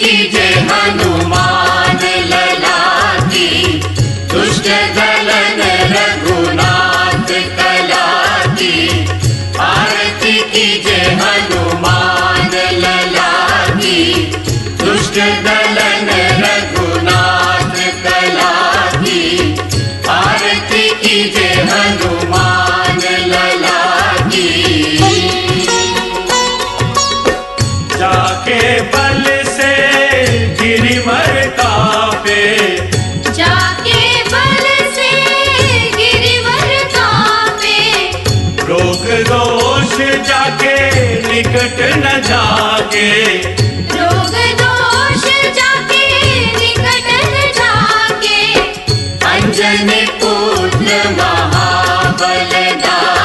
руки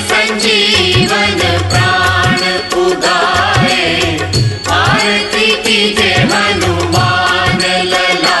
संजीवन प्राण उगाए। आरती की जय हनुमान लला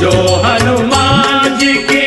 जो हनुमान जी की